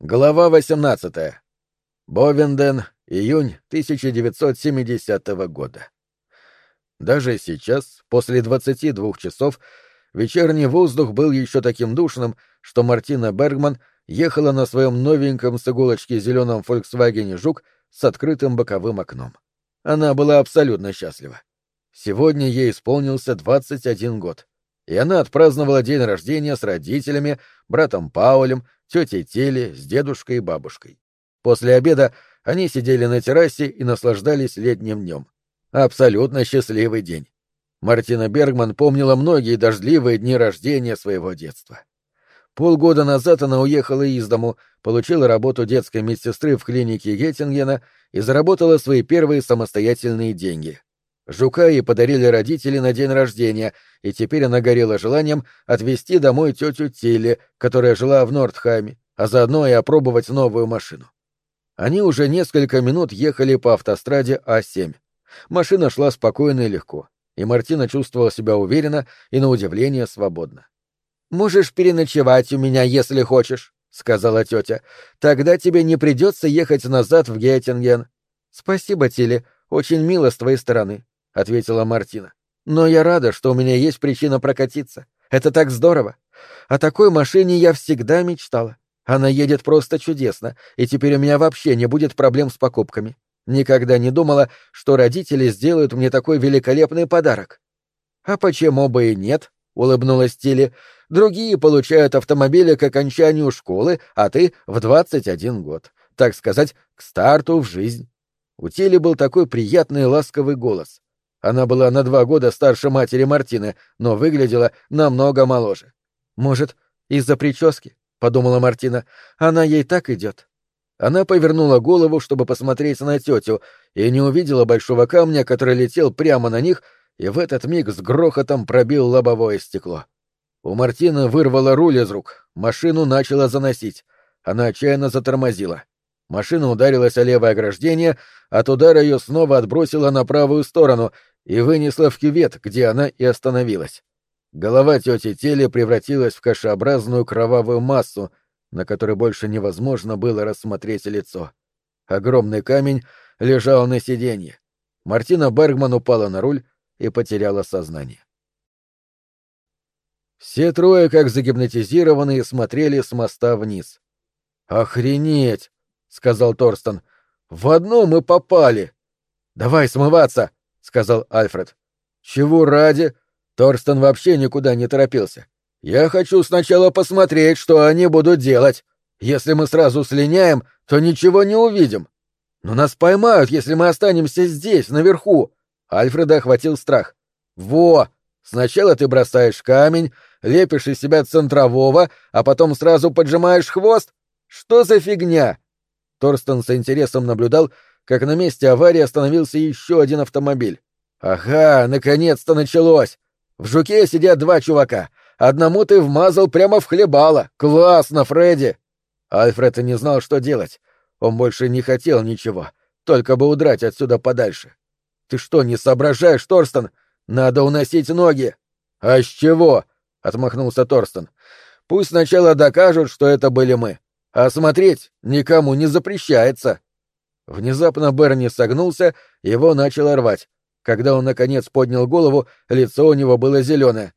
Глава 18. Бовенден, июнь 1970 года. Даже сейчас, после 22 часов, вечерний воздух был еще таким душным, что Мартина Бергман ехала на своем новеньком с иголочки зеленом Volkswagen Жук с открытым боковым окном. Она была абсолютно счастлива. Сегодня ей исполнился 21 год, и она отпраздновала день рождения с родителями, братом Паулем, тетей Теле, с дедушкой и бабушкой. После обеда они сидели на террасе и наслаждались летним днем. Абсолютно счастливый день. Мартина Бергман помнила многие дождливые дни рождения своего детства. Полгода назад она уехала из дому, получила работу детской медсестры в клинике Геттингена и заработала свои первые самостоятельные деньги. Жука ей подарили родители на день рождения, и теперь она горела желанием отвезти домой тетю Тилли, которая жила в Нордхайме, а заодно и опробовать новую машину. Они уже несколько минут ехали по автостраде А7. Машина шла спокойно и легко, и Мартина чувствовала себя уверенно и, на удивление, свободно. «Можешь переночевать у меня, если хочешь», — сказала тетя. «Тогда тебе не придется ехать назад в Геттинген». «Спасибо, Тилли, очень мило с твоей стороны ответила Мартина. Но я рада, что у меня есть причина прокатиться. Это так здорово. О такой машине я всегда мечтала. Она едет просто чудесно, и теперь у меня вообще не будет проблем с покупками. Никогда не думала, что родители сделают мне такой великолепный подарок. А почему бы и нет? улыбнулась Тилли. Другие получают автомобили к окончанию школы, а ты в двадцать один год. Так сказать, к старту в жизнь. У Тилли был такой приятный ласковый голос. Она была на два года старше матери Мартины, но выглядела намного моложе. «Может, из-за прически?» — подумала Мартина. «Она ей так идет». Она повернула голову, чтобы посмотреть на тетю, и не увидела большого камня, который летел прямо на них, и в этот миг с грохотом пробил лобовое стекло. У Мартины вырвало руль из рук, машину начала заносить. Она отчаянно затормозила. Машина ударилась о левое ограждение, от удара ее снова отбросило на правую сторону, и вынесла в кювет, где она и остановилась. Голова тети Тели превратилась в кашеобразную кровавую массу, на которой больше невозможно было рассмотреть лицо. Огромный камень лежал на сиденье. Мартина Бергман упала на руль и потеряла сознание. Все трое, как загипнотизированные, смотрели с моста вниз. «Охренеть!» — сказал Торстон. «В одно мы попали!» «Давай смываться!» Сказал Альфред. Чего ради? Торстон вообще никуда не торопился. Я хочу сначала посмотреть, что они будут делать. Если мы сразу слиняем, то ничего не увидим. Но нас поймают, если мы останемся здесь, наверху. Альфреда охватил страх. Во! Сначала ты бросаешь камень, лепишь из себя центрового, а потом сразу поджимаешь хвост? Что за фигня? Торстон с интересом наблюдал, как на месте аварии остановился еще один автомобиль. «Ага, наконец-то началось! В жуке сидят два чувака. Одному ты вмазал прямо в хлебало. Классно, Фредди!» Альфред не знал, что делать. Он больше не хотел ничего, только бы удрать отсюда подальше. «Ты что, не соображаешь, Торстон? Надо уносить ноги!» «А с чего?» — отмахнулся Торстон. «Пусть сначала докажут, что это были мы. А смотреть никому не запрещается». Внезапно Берни согнулся, его начало рвать. Когда он, наконец, поднял голову, лицо у него было зеленое.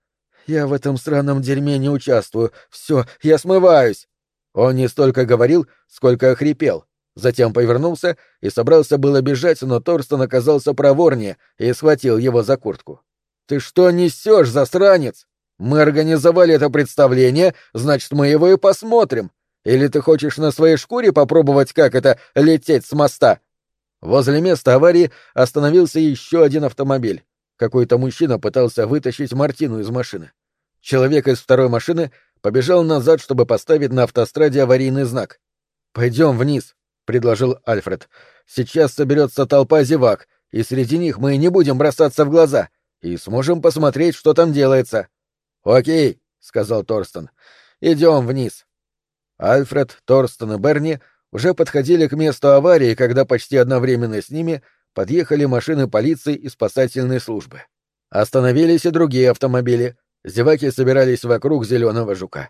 «Я в этом сраном дерьме не участвую. Все, я смываюсь!» Он не столько говорил, сколько охрипел. Затем повернулся и собрался было бежать, но Торстон оказался проворнее и схватил его за куртку. «Ты что несешь, засранец? Мы организовали это представление, значит, мы его и посмотрим. Или ты хочешь на своей шкуре попробовать, как это — лететь с моста?» Возле места аварии остановился еще один автомобиль. Какой-то мужчина пытался вытащить Мартину из машины. Человек из второй машины побежал назад, чтобы поставить на автостраде аварийный знак. «Пойдем вниз», — предложил Альфред. «Сейчас соберется толпа зевак, и среди них мы не будем бросаться в глаза, и сможем посмотреть, что там делается». «Окей», — сказал Торстон. «Идем вниз». Альфред, Торстон и Берни уже подходили к месту аварии, когда почти одновременно с ними подъехали машины полиции и спасательной службы. Остановились и другие автомобили. Зеваки собирались вокруг зеленого жука.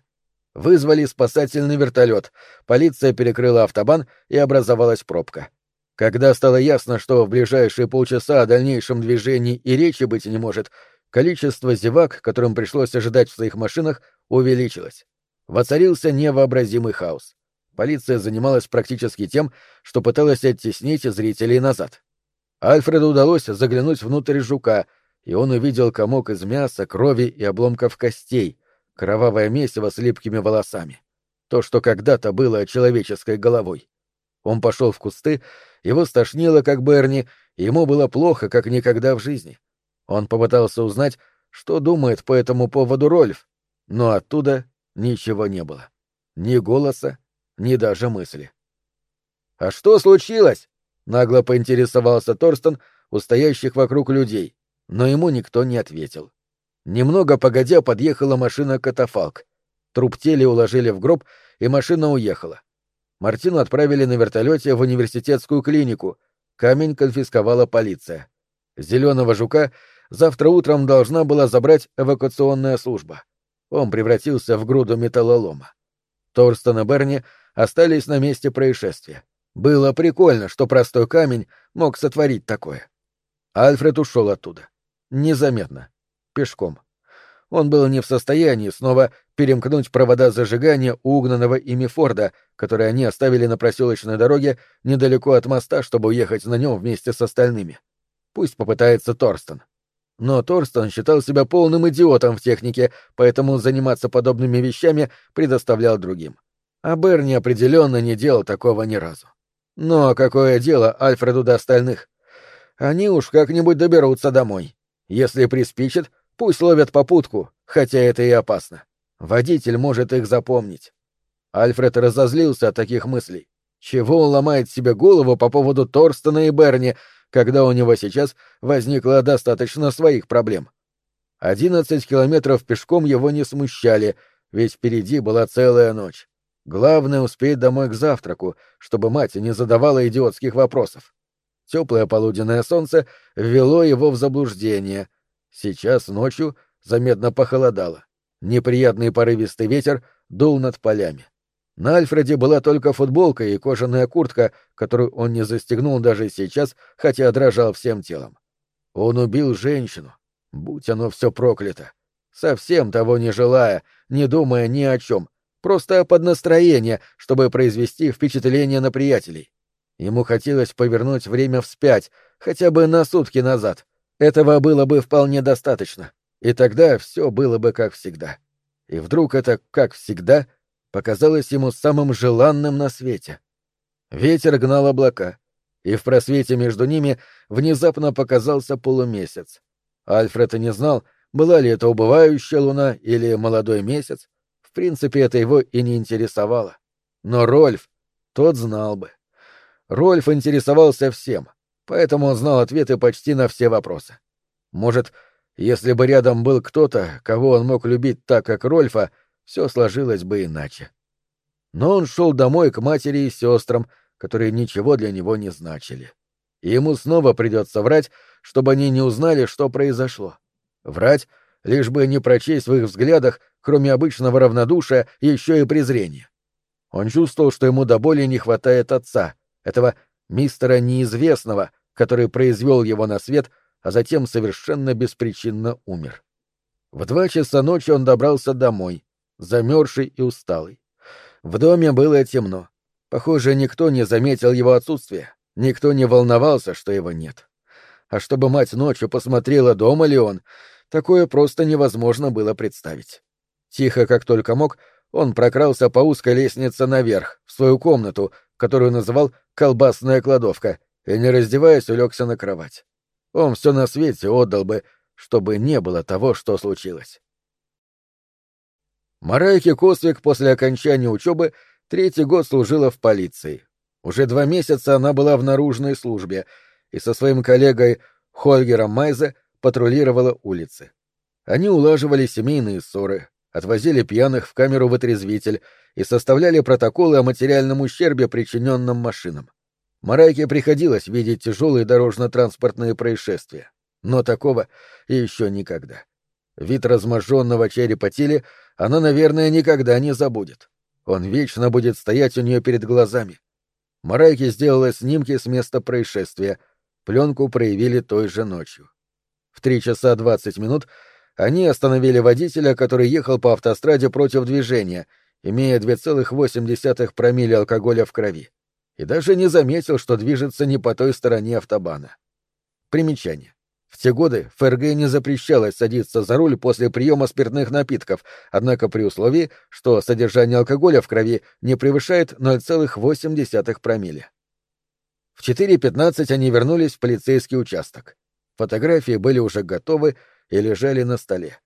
Вызвали спасательный вертолет, полиция перекрыла автобан и образовалась пробка. Когда стало ясно, что в ближайшие полчаса о дальнейшем движении и речи быть не может, количество зевак, которым пришлось ожидать в своих машинах, увеличилось. Воцарился невообразимый хаос. Полиция занималась практически тем, что пыталась оттеснить зрителей назад. Альфреду удалось заглянуть внутрь жука, и он увидел комок из мяса, крови и обломков костей, кровавое месиво с липкими волосами. То, что когда-то было человеческой головой. Он пошел в кусты, его стошнило, как Берни, ему было плохо, как никогда в жизни. Он попытался узнать, что думает по этому поводу Рольф, но оттуда ничего не было. Ни голоса, ни даже мысли. «А что случилось?» — нагло поинтересовался Торстон у стоящих вокруг людей, но ему никто не ответил. Немного погодя подъехала машина-катафалк. Труп теле уложили в гроб, и машина уехала. Мартину отправили на вертолете в университетскую клинику. Камень конфисковала полиция. Зеленого жука завтра утром должна была забрать эвакуационная служба. Он превратился в груду металлолома. Торстон и Берни остались на месте происшествия. Было прикольно, что простой камень мог сотворить такое. Альфред ушел оттуда. Незаметно пешком. Он был не в состоянии снова перемкнуть провода зажигания угнанного ими Форда, которые они оставили на проселочной дороге недалеко от моста, чтобы уехать на нем вместе с остальными. Пусть попытается Торстон. Но Торстон считал себя полным идиотом в технике, поэтому заниматься подобными вещами предоставлял другим. А Берни определенно не делал такого ни разу. Но какое дело Альфреду до остальных? Они уж как-нибудь доберутся домой. Если приспичит, Пусть ловят попутку, хотя это и опасно. Водитель может их запомнить. Альфред разозлился от таких мыслей. Чего он ломает себе голову по поводу Торстона и Берни, когда у него сейчас возникло достаточно своих проблем? Одиннадцать километров пешком его не смущали, ведь впереди была целая ночь. Главное — успеть домой к завтраку, чтобы мать не задавала идиотских вопросов. Теплое полуденное солнце ввело его в заблуждение — Сейчас ночью заметно похолодало. Неприятный порывистый ветер дул над полями. На Альфреде была только футболка и кожаная куртка, которую он не застегнул даже сейчас, хотя дрожал всем телом. Он убил женщину. Будь оно все проклято. Совсем того не желая, не думая ни о чем. Просто под настроение, чтобы произвести впечатление на приятелей. Ему хотелось повернуть время вспять, хотя бы на сутки назад, этого было бы вполне достаточно, и тогда все было бы как всегда. И вдруг это, как всегда, показалось ему самым желанным на свете. Ветер гнал облака, и в просвете между ними внезапно показался полумесяц. Альфред и не знал, была ли это убывающая луна или молодой месяц. В принципе, это его и не интересовало. Но Рольф, тот знал бы. Рольф интересовался всем — поэтому он знал ответы почти на все вопросы. Может, если бы рядом был кто-то, кого он мог любить так, как Рольфа, все сложилось бы иначе. Но он шел домой к матери и сестрам, которые ничего для него не значили. И ему снова придется врать, чтобы они не узнали, что произошло. Врать, лишь бы не прочесть в их взглядах, кроме обычного равнодушия, еще и презрения. Он чувствовал, что ему до боли не хватает отца, этого мистера неизвестного, который произвел его на свет, а затем совершенно беспричинно умер. В два часа ночи он добрался домой, замерзший и усталый. В доме было темно. Похоже, никто не заметил его отсутствия, никто не волновался, что его нет. А чтобы мать ночью посмотрела, дома ли он, такое просто невозможно было представить. Тихо, как только мог, он прокрался по узкой лестнице наверх, в свою комнату, которую называл «колбасная кладовка», и, не раздеваясь, улегся на кровать. Он все на свете отдал бы, чтобы не было того, что случилось. Марайки Косвик после окончания учебы третий год служила в полиции. Уже два месяца она была в наружной службе и со своим коллегой Хольгером Майзе патрулировала улицы. Они улаживали семейные ссоры, отвозили пьяных в камеру в отрезвитель и составляли протоколы о материальном ущербе, причиненном машинам. Марайке приходилось видеть тяжелые дорожно-транспортные происшествия, но такого еще никогда. Вид разможженного черепа Тили она, наверное, никогда не забудет. Он вечно будет стоять у нее перед глазами. Марайки сделала снимки с места происшествия. Пленку проявили той же ночью. В три часа двадцать минут они остановили водителя, который ехал по автостраде против движения, имея 2,8 промилле алкоголя в крови, и даже не заметил, что движется не по той стороне автобана. Примечание. В те годы ФРГ не запрещалось садиться за руль после приема спиртных напитков, однако при условии, что содержание алкоголя в крови не превышает 0,8 промилле. В 4.15 они вернулись в полицейский участок. Фотографии были уже готовы и лежали на столе.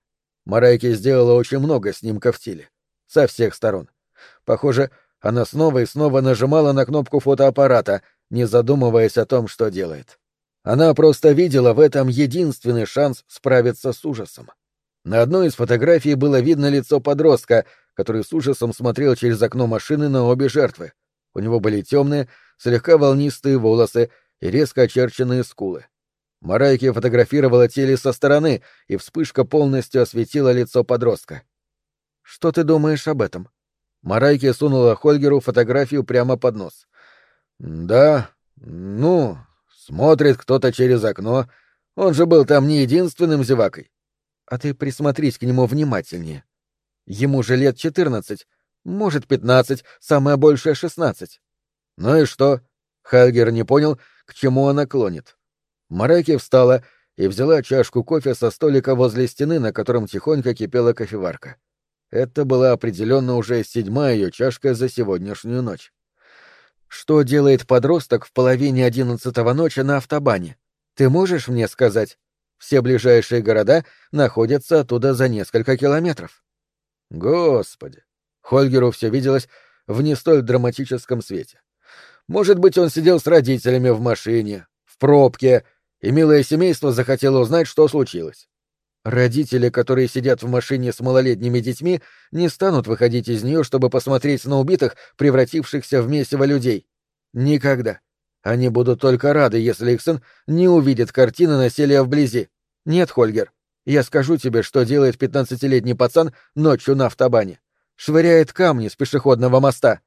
Марайки сделала очень много снимков Тиле. Со всех сторон. Похоже, она снова и снова нажимала на кнопку фотоаппарата, не задумываясь о том, что делает. Она просто видела в этом единственный шанс справиться с ужасом. На одной из фотографий было видно лицо подростка, который с ужасом смотрел через окно машины на обе жертвы. У него были темные, слегка волнистые волосы и резко очерченные скулы. Марайки фотографировала теле со стороны, и вспышка полностью осветила лицо подростка. «Что ты думаешь об этом?» Марайки сунула Хольгеру фотографию прямо под нос. «Да, ну, Смотрит кто-то через окно. Он же был там не единственным зевакой. А ты присмотрись к нему внимательнее. Ему же лет четырнадцать, может, пятнадцать, самое большее шестнадцать. Ну и что? Хальгер не понял, к чему она клонит. Мараки встала и взяла чашку кофе со столика возле стены, на котором тихонько кипела кофеварка. Это была определенно уже седьмая ее чашка за сегодняшнюю ночь. Что делает подросток в половине одиннадцатого ночи на автобане? Ты можешь мне сказать? Все ближайшие города находятся оттуда за несколько километров. Господи! Хольгеру все виделось в не столь драматическом свете. Может быть, он сидел с родителями в машине, в пробке, и милое семейство захотело узнать, что случилось. Родители, которые сидят в машине с малолетними детьми, не станут выходить из нее, чтобы посмотреть на убитых, превратившихся в месиво людей. Никогда. Они будут только рады, если их сын не увидит картины насилия вблизи. Нет, Хольгер, я скажу тебе, что делает пятнадцатилетний пацан ночью на автобане. Швыряет камни с пешеходного моста.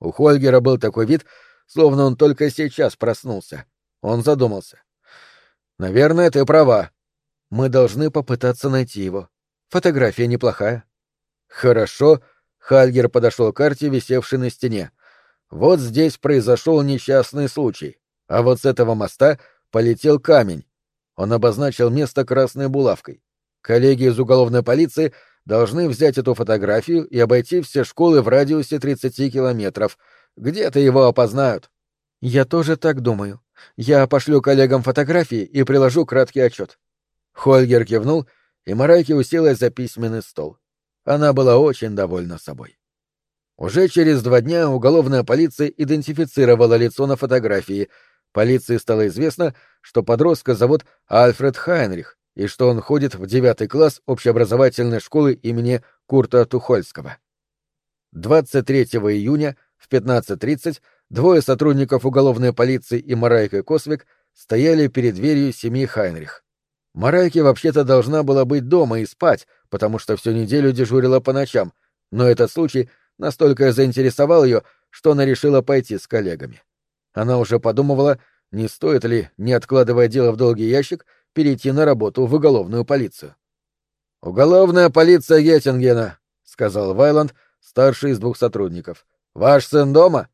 У Хольгера был такой вид, словно он только сейчас проснулся. Он задумался. «Наверное, ты права», мы должны попытаться найти его. Фотография неплохая. Хорошо. Хальгер подошел к карте, висевшей на стене. Вот здесь произошел несчастный случай. А вот с этого моста полетел камень. Он обозначил место красной булавкой. Коллеги из уголовной полиции должны взять эту фотографию и обойти все школы в радиусе 30 километров. Где-то его опознают. Я тоже так думаю. Я пошлю коллегам фотографии и приложу краткий отчет. Хольгер кивнул, и Марайки уселась за письменный стол. Она была очень довольна собой. Уже через два дня уголовная полиция идентифицировала лицо на фотографии. Полиции стало известно, что подростка зовут Альфред Хайнрих и что он ходит в девятый класс общеобразовательной школы имени Курта Тухольского. 23 июня в 15.30 двое сотрудников уголовной полиции и Марайка Косвик стояли перед дверью семьи Хайнрих. Марайке вообще-то должна была быть дома и спать, потому что всю неделю дежурила по ночам, но этот случай настолько заинтересовал ее, что она решила пойти с коллегами. Она уже подумывала, не стоит ли, не откладывая дело в долгий ящик, перейти на работу в уголовную полицию. «Уголовная полиция Геттингена», — сказал Вайланд, старший из двух сотрудников. «Ваш сын дома?»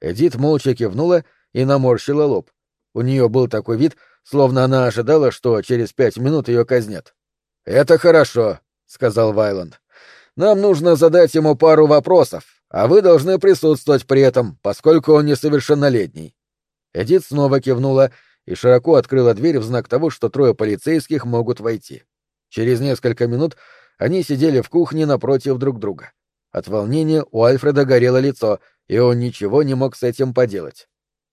Эдит молча кивнула и наморщила лоб. У нее был такой вид, словно она ожидала, что через пять минут ее казнят. «Это хорошо», — сказал Вайланд. «Нам нужно задать ему пару вопросов, а вы должны присутствовать при этом, поскольку он несовершеннолетний». Эдит снова кивнула и широко открыла дверь в знак того, что трое полицейских могут войти. Через несколько минут они сидели в кухне напротив друг друга. От волнения у Альфреда горело лицо, и он ничего не мог с этим поделать.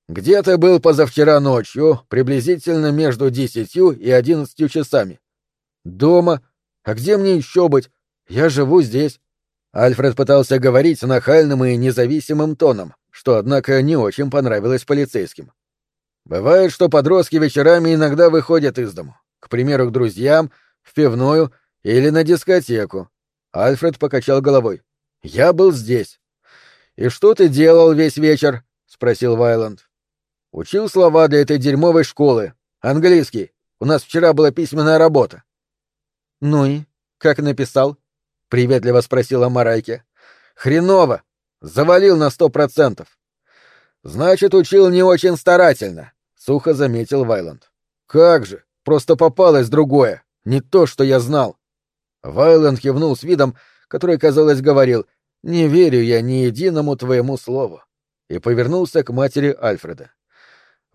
«Где ты был позавчера ночью, приблизительно между десятью и одиннадцатью часами?» «Дома. А где мне еще быть? Я живу здесь». Альфред пытался говорить нахальным и независимым тоном, что, однако, не очень понравилось полицейским. «Бывает, что подростки вечерами иногда выходят из дому, к примеру, к друзьям, в пивную Или на дискотеку. Альфред покачал головой. Я был здесь. И что ты делал весь вечер? спросил Вайланд. Учил слова для этой дерьмовой школы. Английский. У нас вчера была письменная работа. Ну и как написал? приветливо спросила Марайке. Хреново. Завалил на сто процентов. Значит, учил не очень старательно, сухо заметил Вайланд. Как же, просто попалось другое, не то, что я знал. Вайланд кивнул с видом, который, казалось, говорил «Не верю я ни единому твоему слову», и повернулся к матери Альфреда.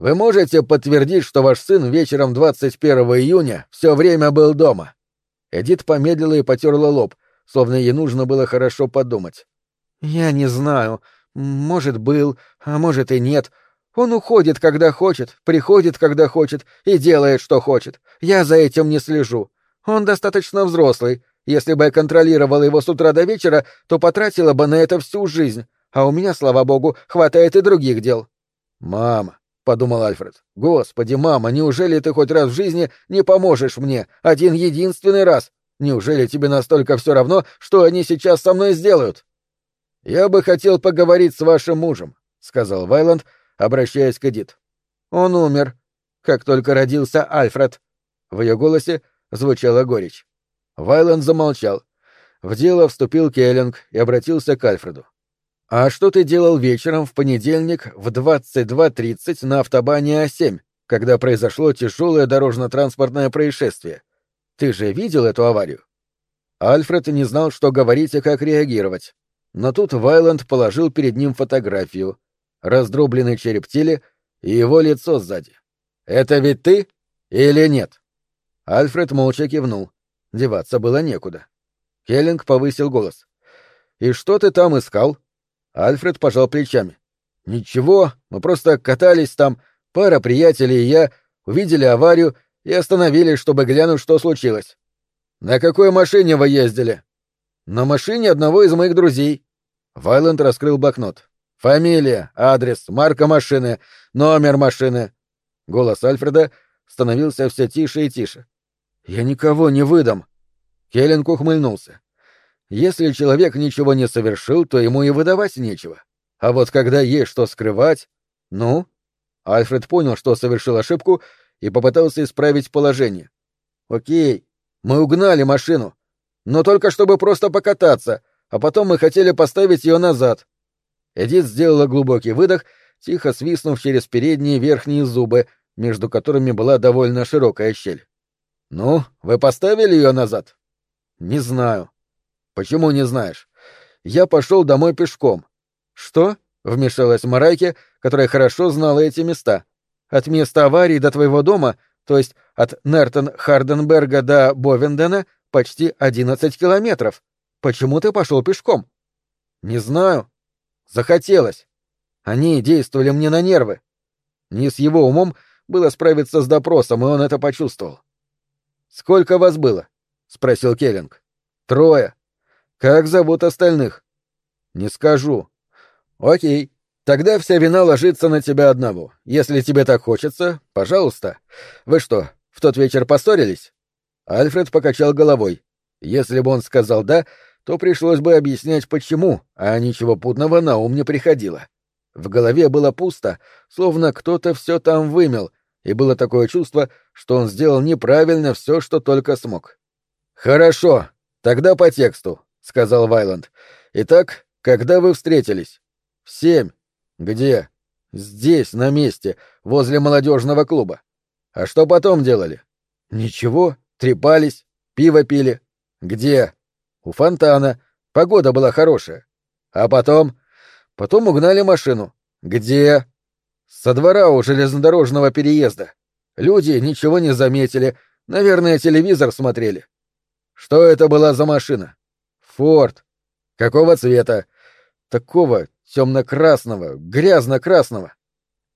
«Вы можете подтвердить, что ваш сын вечером 21 июня все время был дома?» Эдит помедлила и потерла лоб, словно ей нужно было хорошо подумать. «Я не знаю. Может, был, а может и нет. Он уходит, когда хочет, приходит, когда хочет и делает, что хочет. Я за этим не слежу. Он достаточно взрослый. Если бы я контролировала его с утра до вечера, то потратила бы на это всю жизнь. А у меня, слава богу, хватает и других дел. Мама, — подумал Альфред. «Господи, мама, неужели ты хоть раз в жизни не поможешь мне? Один единственный раз? Неужели тебе настолько все равно, что они сейчас со мной сделают?» «Я бы хотел поговорить с вашим мужем», — сказал Вайланд, обращаясь к Эдит. «Он умер, как только родился Альфред». В ее голосе звучала горечь. Вайланд замолчал. В дело вступил Келлинг и обратился к Альфреду. «А что ты делал вечером в понедельник в 22.30 на автобане А7, когда произошло тяжелое дорожно-транспортное происшествие? Ты же видел эту аварию?» Альфред не знал, что говорить и как реагировать. Но тут Вайланд положил перед ним фотографию, раздробленный череп теле и его лицо сзади. «Это ведь ты или нет?» Альфред молча кивнул. Деваться было некуда. Келлинг повысил голос. «И что ты там искал?» Альфред пожал плечами. «Ничего, мы просто катались там, пара приятелей и я, увидели аварию и остановились, чтобы глянуть, что случилось». «На какой машине вы ездили?» «На машине одного из моих друзей». Вайланд раскрыл блокнот. «Фамилия, адрес, марка машины, номер машины». Голос Альфреда становился все тише и тише. «Я никого не выдам». Келлинг ухмыльнулся. «Если человек ничего не совершил, то ему и выдавать нечего. А вот когда есть что скрывать... Ну?» Альфред понял, что совершил ошибку, и попытался исправить положение. «Окей, мы угнали машину, но только чтобы просто покататься, а потом мы хотели поставить ее назад». Эдит сделала глубокий выдох, тихо свистнув через передние верхние зубы, между которыми была довольно широкая щель. «Ну, вы поставили ее назад?» «Не знаю». «Почему не знаешь?» «Я пошел домой пешком». «Что?» — вмешалась Марайке, которая хорошо знала эти места. «От места аварии до твоего дома, то есть от Нертон-Харденберга до Бовендена, почти одиннадцать километров. Почему ты пошел пешком?» «Не знаю. Захотелось. Они действовали мне на нервы. Не с его умом было справиться с допросом, и он это почувствовал. Сколько вас было? спросил Келлинг. Трое. Как зовут остальных? Не скажу. Окей. Тогда вся вина ложится на тебя одного. Если тебе так хочется, пожалуйста. Вы что, в тот вечер поссорились? Альфред покачал головой. Если бы он сказал «да», то пришлось бы объяснять почему, а ничего путного на ум не приходило. В голове было пусто, словно кто-то все там вымел, и было такое чувство, что он сделал неправильно все, что только смог. «Хорошо, тогда по тексту», — сказал Вайланд. «Итак, когда вы встретились?» «В семь. Где?» «Здесь, на месте, возле молодежного клуба. А что потом делали?» «Ничего, трепались, пиво пили». «Где?» «У фонтана. Погода была хорошая. А потом?» «Потом угнали машину». «Где?» Со двора у железнодорожного переезда. Люди ничего не заметили, наверное, телевизор смотрели. Что это была за машина? Форд. Какого цвета? Такого темно-красного, грязно-красного.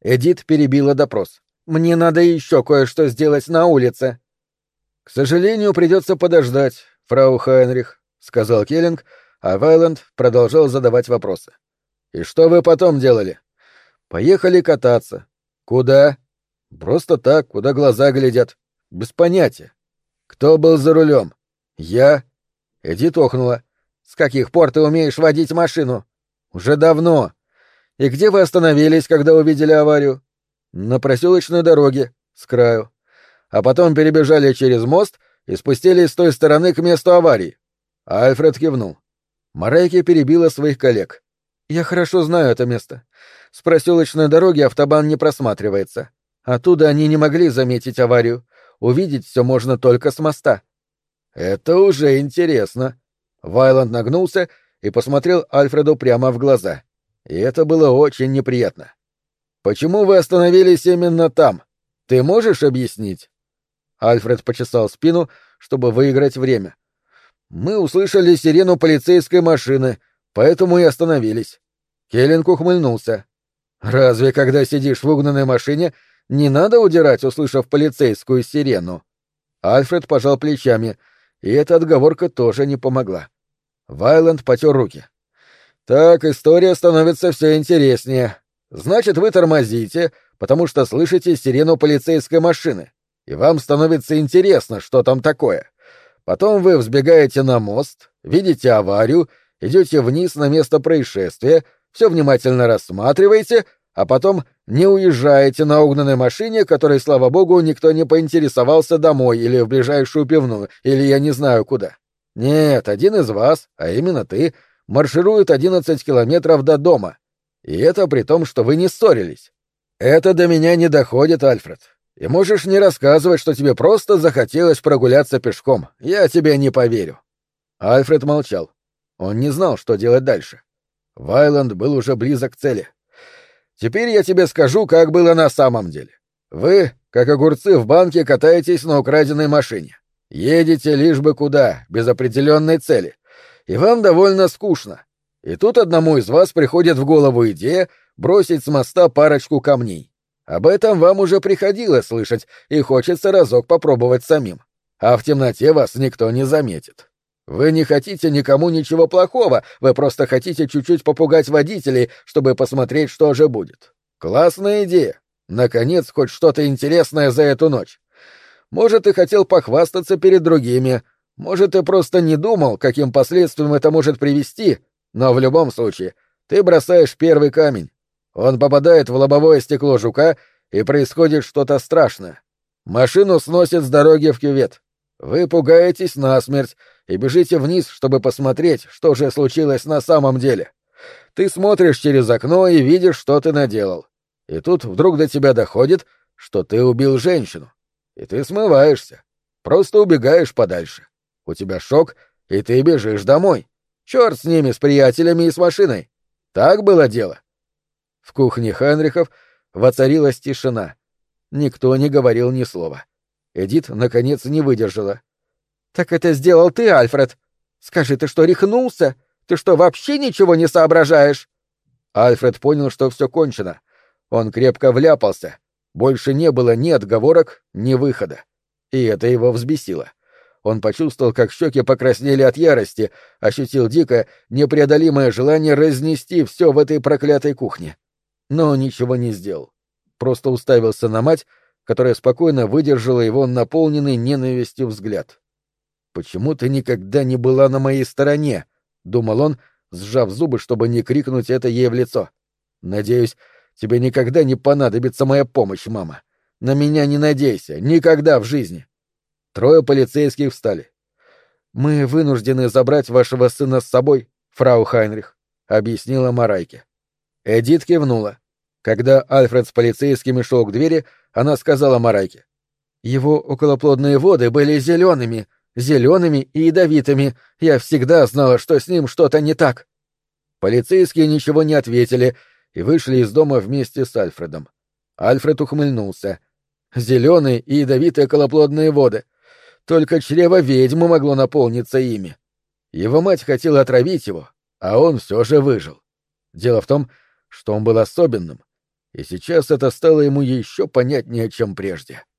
Эдит перебила допрос. Мне надо еще кое-что сделать на улице. К сожалению, придется подождать, фрау Хайнрих, сказал Келлинг, а Вайланд продолжал задавать вопросы. И что вы потом делали? Поехали кататься. Куда? Просто так, куда глаза глядят. Без понятия. Кто был за рулем? «Я?» Эдит охнула. «С каких пор ты умеешь водить машину?» «Уже давно. И где вы остановились, когда увидели аварию?» «На проселочной дороге, с краю. А потом перебежали через мост и спустились с той стороны к месту аварии». Альфред кивнул. Марайки перебила своих коллег. «Я хорошо знаю это место. С проселочной дороги автобан не просматривается. Оттуда они не могли заметить аварию. Увидеть все можно только с моста». «Это уже интересно». Вайланд нагнулся и посмотрел Альфреду прямо в глаза. И это было очень неприятно. «Почему вы остановились именно там? Ты можешь объяснить?» Альфред почесал спину, чтобы выиграть время. «Мы услышали сирену полицейской машины, поэтому и остановились. Келлинг ухмыльнулся. «Разве, когда сидишь в угнанной машине, не надо удирать, услышав полицейскую сирену?» Альфред пожал плечами, и эта отговорка тоже не помогла. Вайланд потер руки. «Так история становится все интереснее. Значит, вы тормозите, потому что слышите сирену полицейской машины, и вам становится интересно, что там такое. Потом вы взбегаете на мост, видите аварию, идете вниз на место происшествия, все внимательно рассматриваете, а потом не уезжаете на угнанной машине, которой, слава богу, никто не поинтересовался домой или в ближайшую пивную, или я не знаю куда. Нет, один из вас, а именно ты, марширует одиннадцать километров до дома. И это при том, что вы не ссорились. Это до меня не доходит, Альфред. И можешь не рассказывать, что тебе просто захотелось прогуляться пешком. Я тебе не поверю. Альфред молчал. Он не знал, что делать дальше. Вайланд был уже близок к цели. Теперь я тебе скажу, как было на самом деле. Вы, как огурцы в банке, катаетесь на украденной машине. Едете лишь бы куда, без определенной цели. И вам довольно скучно. И тут одному из вас приходит в голову идея бросить с моста парочку камней. Об этом вам уже приходилось слышать, и хочется разок попробовать самим. А в темноте вас никто не заметит. Вы не хотите никому ничего плохого, вы просто хотите чуть-чуть попугать водителей, чтобы посмотреть, что же будет. Классная идея. Наконец, хоть что-то интересное за эту ночь. Может, ты хотел похвастаться перед другими, может, ты просто не думал, каким последствиям это может привести, но в любом случае, ты бросаешь первый камень. Он попадает в лобовое стекло жука, и происходит что-то страшное. Машину сносит с дороги в кювет. Вы пугаетесь насмерть, и бежите вниз, чтобы посмотреть, что же случилось на самом деле. Ты смотришь через окно и видишь, что ты наделал. И тут вдруг до тебя доходит, что ты убил женщину. И ты смываешься. Просто убегаешь подальше. У тебя шок, и ты бежишь домой. Черт с ними, с приятелями и с машиной. Так было дело. В кухне Хенрихов воцарилась тишина. Никто не говорил ни слова. Эдит, наконец, не выдержала. «Так это сделал ты, Альфред. Скажи, ты что, рехнулся? Ты что, вообще ничего не соображаешь?» Альфред понял, что все кончено. Он крепко вляпался. Больше не было ни отговорок, ни выхода. И это его взбесило. Он почувствовал, как щеки покраснели от ярости, ощутил дикое, непреодолимое желание разнести все в этой проклятой кухне. Но ничего не сделал. Просто уставился на мать, которая спокойно выдержала его наполненный ненавистью взгляд. «Почему ты никогда не была на моей стороне?» — думал он, сжав зубы, чтобы не крикнуть это ей в лицо. «Надеюсь, тебе никогда не понадобится моя помощь, мама. На меня не надейся, никогда в жизни». Трое полицейских встали. «Мы вынуждены забрать вашего сына с собой, фрау Хайнрих», — объяснила Марайке. Эдит кивнула. Когда Альфред с полицейскими шел к двери, она сказала Марайке. «Его околоплодные воды были зелеными, зелеными и ядовитыми. Я всегда знала, что с ним что-то не так. Полицейские ничего не ответили и вышли из дома вместе с Альфредом. Альфред ухмыльнулся. Зеленые и ядовитые колоплодные воды. Только чрево ведьмы могло наполниться ими. Его мать хотела отравить его, а он все же выжил. Дело в том, что он был особенным, и сейчас это стало ему еще понятнее, чем прежде. —